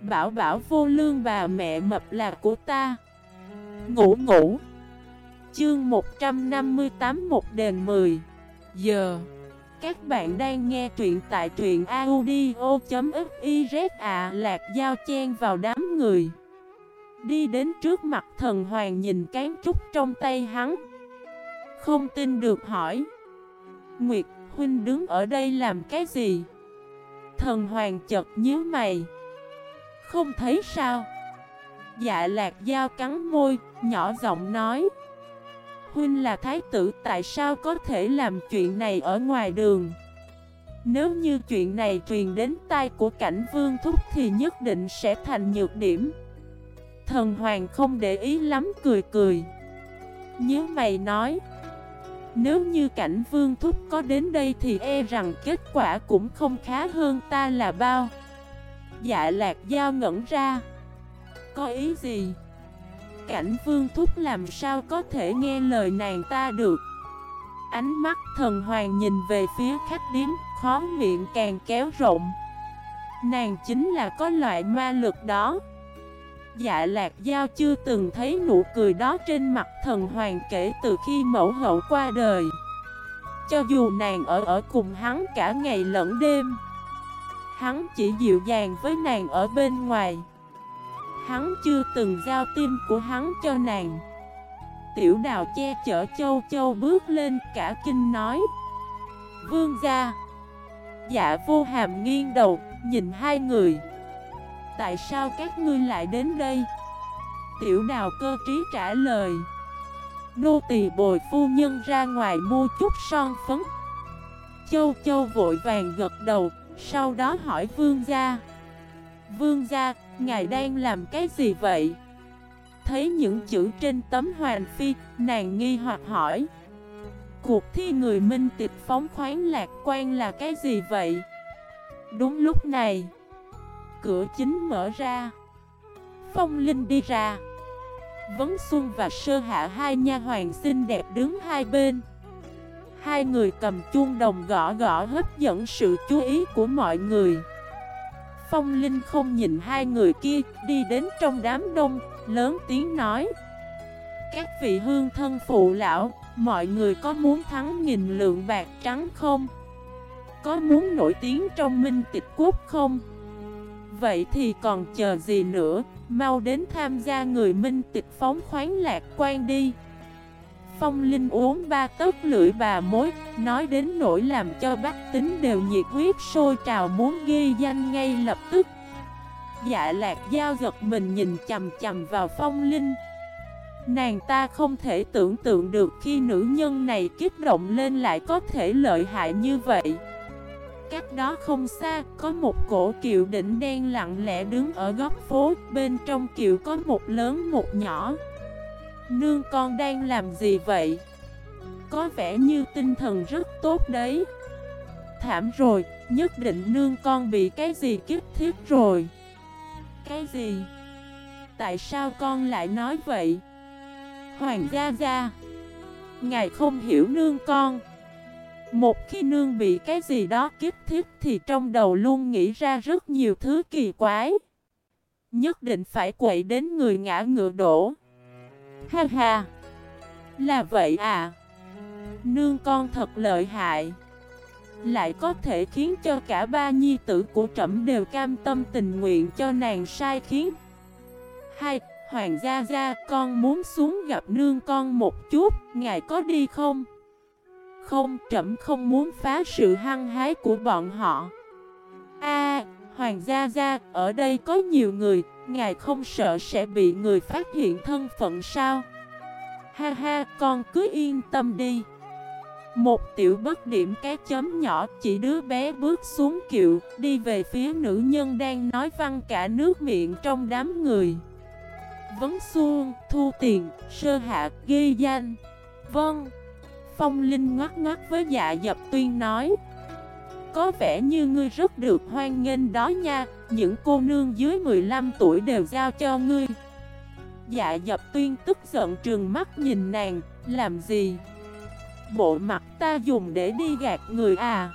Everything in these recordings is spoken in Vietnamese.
Bảo bảo vô lương bà mẹ mập là của ta. Ngủ ngủ. Chương 158 một đền 10 Giờ, Các bạn đang nghe truyện tại truyện audio.xyz à Lạc dao chen vào đám người. Đi đến trước mặt thần hoàng nhìn cán trúc trong tay hắn. Không tin được hỏi. Nguyệt Huynh đứng ở đây làm cái gì? Thần hoàng chật nhíu mày. Không thấy sao? Dạ lạc dao cắn môi, Nhỏ giọng nói. Huynh là thái tử, tại sao có thể làm chuyện này ở ngoài đường? Nếu như chuyện này truyền đến tai của cảnh vương thúc thì nhất định sẽ thành nhược điểm. Thần hoàng không để ý lắm, cười cười. Nhớ mày nói, Nếu như cảnh vương thúc có đến đây thì e rằng kết quả cũng không khá hơn ta là bao. Dạ lạc dao ngẩn ra. Có ý gì? Cảnh vương thúc làm sao có thể nghe lời nàng ta được? Ánh mắt thần hoàng nhìn về phía khách điếm, Khó miệng càng kéo rộng. Nàng chính là có loại ma lực đó. Dạ lạc giao chưa từng thấy nụ cười đó trên mặt thần hoàng kể từ khi mẫu hậu qua đời. Cho dù nàng ở ở cùng hắn cả ngày lẫn đêm Hắn chỉ dịu dàng với nàng ở bên ngoài. Hắn chưa từng giao tim của hắn cho nàng. Tiểu đào che chở châu châu bước lên, cả kinh nói. Vương gia. Dạ vô hàm nghiêng đầu, Nhìn hai người. Tại sao các ngươi lại đến đây? Tiểu đào cơ trí trả lời. Nô tỳ bồi phu nhân ra ngoài mua chút son phấn. Châu châu vội vàng gật đầu. Sau đó hỏi vương gia. Vương gia Ngài đang làm cái gì vậy? Thấy những chữ trên tấm hoàn phi, nàng nghi hoặc hỏi. Cuộc thi người minh tịch phóng khoáng lạc quan là cái gì vậy? Đúng lúc này Cửa chính mở ra. Phong Linh đi ra. Vấn Xuân và Sơ Hạ hai nha hoàng xinh đẹp đứng hai bên. Hai người cầm chuông đồng gõ gõ hấp dẫn sự chú ý của mọi người Phong Linh không nhìn hai người kia, đi đến trong đám đông, lớn tiếng nói Các vị hương thân phụ lão, mọi người có muốn thắng nghìn lượng bạc trắng không? Có muốn nổi tiếng trong minh tịch quốc không? Vậy thì còn chờ gì nữa, mau đến tham gia người minh tịch phóng khoáng lạc quan đi Phong Linh uống ba tớp lưỡi bà mối, nói đến nỗi làm cho bách tính đều nhiệt huyết sôi trào muốn ghi danh ngay lập tức. Dạ lạc giao giật mình nhìn chầm chầm vào Phong Linh. Nàng ta không thể tưởng tượng được khi nữ nhân này kích động lên lại có thể lợi hại như vậy. Cách đó không xa, có một cổ kiệu đỉnh đen lặng lẽ đứng ở góc phố, bên trong kiệu có một lớn một nhỏ. Nương con đang làm gì vậy? Có vẻ như tinh thần rất tốt đấy Thảm rồi, nhất định nương con bị cái gì kiếp thiết rồi Cái gì? Tại sao con lại nói vậy? Hoàng gia gia Ngài không hiểu nương con Một khi nương bị cái gì đó kiếp thiết thì trong đầu luôn nghĩ ra rất nhiều thứ kỳ quái Nhất định phải quậy đến người ngã ngựa đổ Ha ha. Là vậy à? Nương con thật lợi hại. Lại có thể khiến cho cả ba nhi tử của trẫm đều cam tâm tình nguyện cho nàng sai khiến. Hai Hoàng gia gia, con muốn xuống gặp nương con một chút, Ngài có đi không? Không, trẫm không muốn phá sự hăng hái của bọn họ. A Hoàng gia gia ở đây có nhiều người Ngài không sợ sẽ bị người phát hiện thân phận sao? Ha ha con cứ yên tâm đi. Một tiểu bất điểm cái chấm nhỏ chỉ đứa bé bước xuống kiệu Đi về phía nữ nhân đang nói văn cả nước miệng trong đám người. Vấn xuông, thu tiền, sơ hạ, ghi danh. Vâng. Phong Linh ngoắt ngoắt với dạ dập tuyên nói có vẻ như ngươi rất được hoan nghênh đó nha. Những cô nương dưới 15 tuổi đều giao cho ngươi. Dạ dập tuyên tức giận trường mắt nhìn nàng. Làm gì? Bộ mặt ta dùng để đi gạt người à?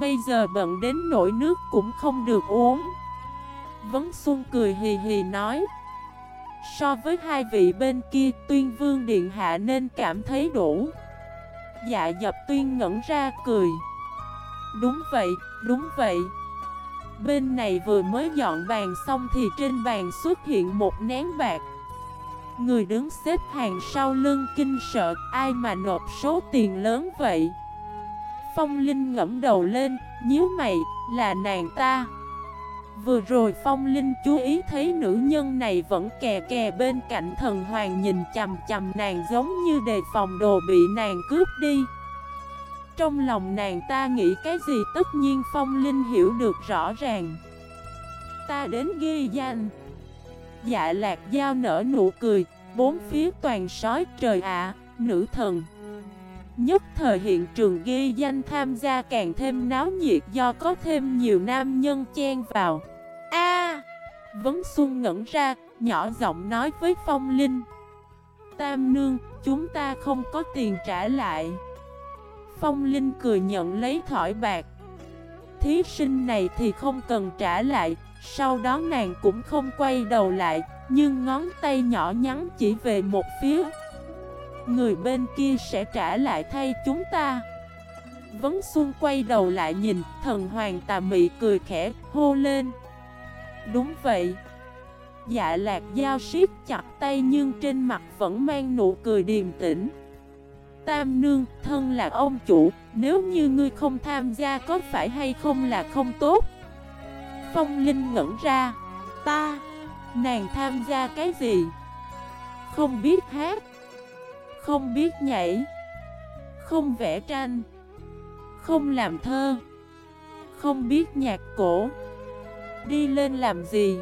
Bây giờ bận đến nổi nước cũng không được uống. Vấn Xuân cười hì hì nói. So với hai vị bên kia, tuyên vương điện hạ nên cảm thấy đủ. Dạ dập tuyên ngẩn ra, cười. Đúng vậy, đúng vậy. Bên này vừa mới dọn bàn xong thì trên bàn xuất hiện một nén bạc. Người đứng xếp hàng sau lưng kinh sợ ai mà nộp số tiền lớn vậy? Phong Linh ngẫm đầu lên, nhíu mày, là nàng ta. Vừa rồi Phong Linh chú ý thấy nữ nhân này vẫn kè kè bên cạnh thần hoàng nhìn chầm chầm nàng giống như đề phòng đồ bị nàng cướp đi. Trong lòng nàng ta nghĩ cái gì tất nhiên Phong Linh hiểu được rõ ràng. Ta đến ghi danh. Dạ lạc giao nở nụ cười Bốn phía toàn sói trời ạ, nữ thần. Nhất thời hiện trường ghi danh tham gia càng thêm náo nhiệt do có thêm nhiều nam nhân chen vào. A! Vấn Xuân ngẩn ra, nhỏ giọng nói với Phong Linh. Tam Nương, chúng ta không có tiền trả lại. Phong Linh cười nhận lấy thỏi bạc. Thí sinh này thì không cần trả lại, Sau đó nàng cũng không quay đầu lại, Nhưng ngón tay nhỏ nhắn chỉ về một phía. Người bên kia sẽ trả lại thay chúng ta. Vấn Xuân quay đầu lại nhìn, Thần hoàng tà mị cười khẽ, hô lên. Đúng vậy. Dạ lạc giao siết chặt tay nhưng trên mặt vẫn mang nụ cười điềm tĩnh. Tam nương, thân là ông chủ Nếu như ngươi không tham gia có phải hay không là không tốt. Phong Linh ngẩn ra. Ta, nàng tham gia cái gì? Không biết hát. Không biết nhảy. Không vẽ tranh. Không làm thơ. Không biết nhạc cổ. Đi lên làm gì?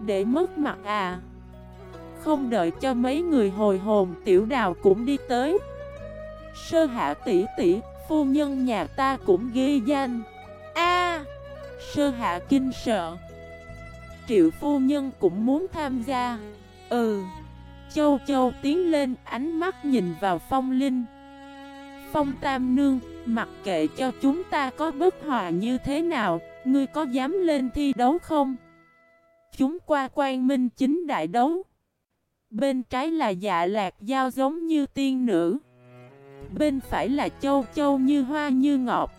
Để mất mặt à? Không đợi cho mấy người hồi hồn tiểu đào cũng đi tới. Sơ hạ tỷ tỷ, phu nhân nhà ta cũng ghi danh. A Sơ hạ kinh sợ. Triệu phu nhân cũng muốn tham gia. Ừ. Châu châu tiến lên ánh mắt nhìn vào phong linh. Phong tam nương Mặc kệ cho chúng ta có bất hòa như thế nào Ngươi có dám lên thi đấu không? Chúng qua quan minh chính đại đấu. Bên trái là dạ lạc giao giống như tiên nữ. Bên phải là châu châu như hoa như ngọt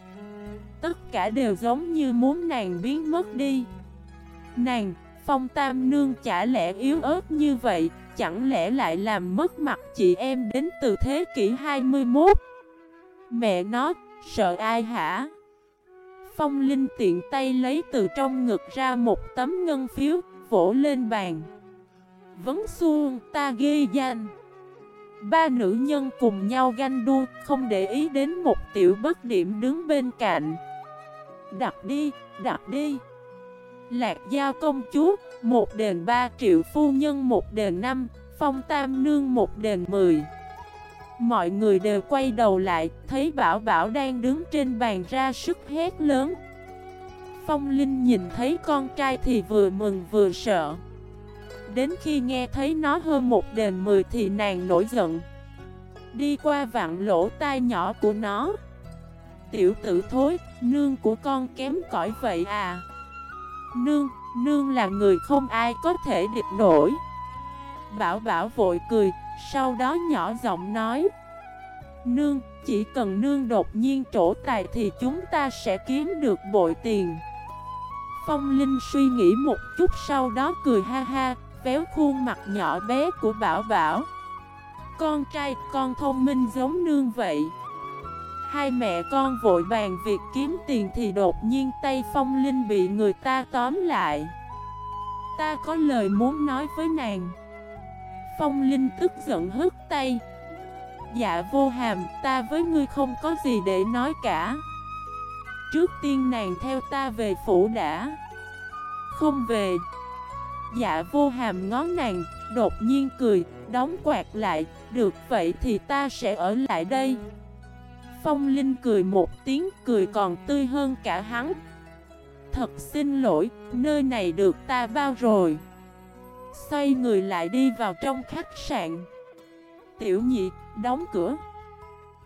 Tất cả đều giống như muốn nàng biến mất đi Nàng, phong tam nương chả lẽ yếu ớt như vậy Chẳng lẽ lại làm mất mặt chị em đến từ thế kỷ 21 Mẹ nó, sợ ai hả? Phong Linh tiện tay lấy từ trong ngực ra một tấm ngân phiếu, vỗ lên bàn. Vấn xuông, ta ghi danh. Ba nữ nhân cùng nhau ganh đua, không để ý đến một tiểu bất điểm đứng bên cạnh. Đặt đi, đặt đi. Lạc giao công chúa, một đền ba triệu phu nhân một đền năm, phong tam nương một đền mười. Mọi người đều quay đầu lại, thấy Bảo Bảo đang đứng trên bàn ra sức hét lớn. Phong Linh nhìn thấy con trai thì vừa mừng vừa sợ. Đến khi nghe thấy nó hơn một đền mười thì nàng nổi giận. Đi qua vạn lỗ tai nhỏ của nó. Tiểu tử thối, nương của con kém cỏi vậy à. Nương, nương là người không ai có thể địch nổi. Bảo Bảo vội cười, sau đó nhỏ giọng nói Nương, chỉ cần nương đột nhiên trổ tài thì chúng ta sẽ kiếm được bội tiền Phong Linh suy nghĩ một chút sau đó cười ha ha Véo khuôn mặt nhỏ bé của Bảo Bảo. Con trai con thông minh giống nương vậy. Hai mẹ con vội bàn việc kiếm tiền thì đột nhiên tay Phong Linh bị người ta tóm lại. Ta có lời muốn nói với nàng. Phong Linh tức giận hứt tay. Dạ vô hàm, ta với ngươi không có gì để nói cả. Trước tiên nàng theo ta về phủ đã. Không về. Dạ vô hàm ngón nàng, đột nhiên cười, đóng quạt lại Được vậy thì ta sẽ ở lại đây. Phong Linh cười một tiếng, cười còn tươi hơn cả hắn. Thật xin lỗi, nơi này được ta bao rồi. Xoay người lại đi vào trong khách sạn. Tiểu nhị, đóng cửa.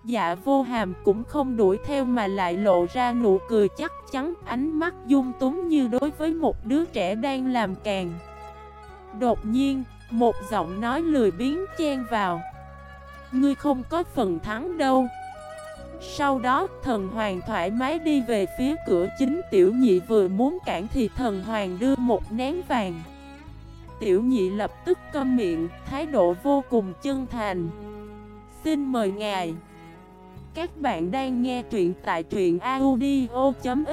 Dạ vô hàm cũng không đuổi theo mà lại lộ ra nụ cười chắc chắn Ánh mắt dung túng như đối với một đứa trẻ đang làm càng. Đột nhiên, một giọng nói lười biếng chen vào. Ngươi không có phần thắng đâu. Sau đó thần hoàng thoải mái đi về phía cửa chính. Tiểu nhị vừa muốn cản thì thần hoàng đưa một nén vàng. Tiểu nhị lập tức câm miệng, thái độ vô cùng chân thành. Xin mời ngài. Các bạn đang nghe truyện tại truyện audio.fif